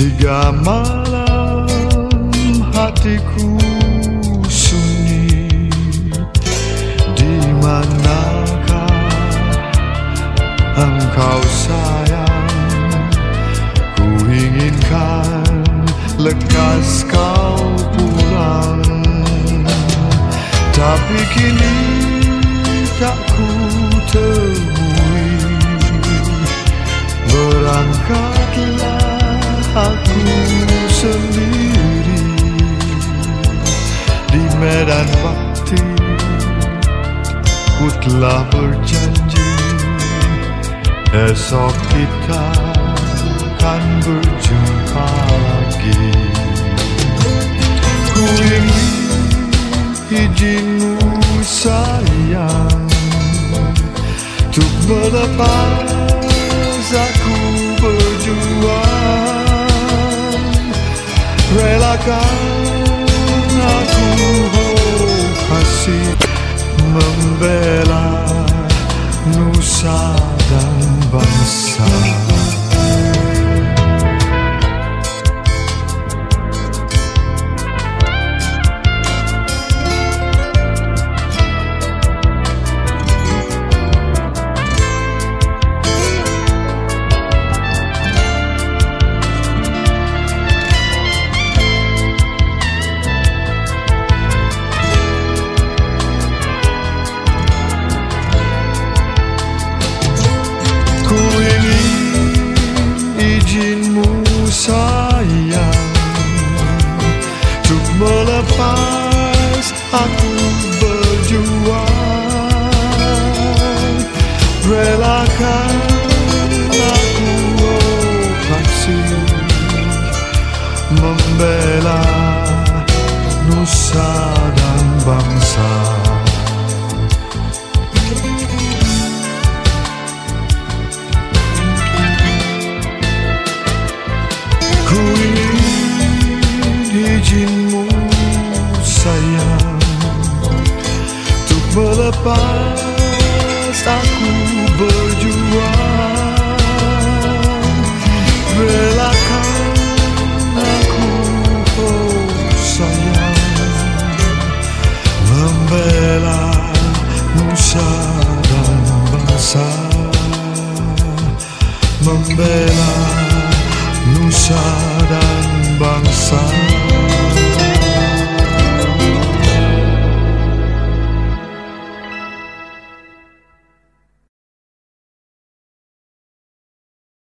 Tiga malam hatiku sunyi Di manakah engkau sayang? Ku inginkan lekas kau pulang. Tapi kini tak ku temui. Berangkatlah aku sendiri. Di medan bakti Ku telah berjanji Esok kita akan berjumpa lagi. Ku ingin izinmu sayang Untuk melepas aku berjuang Relakan aku oh kasih Membela Nusa dan bangsa aku berjuang. Relakan aku oh Membela Nusa dan bangsa melepas aku berjuang. Relakan aku oh sayang Membela Nusa dan bangsa. Membela Nusa dan bangsa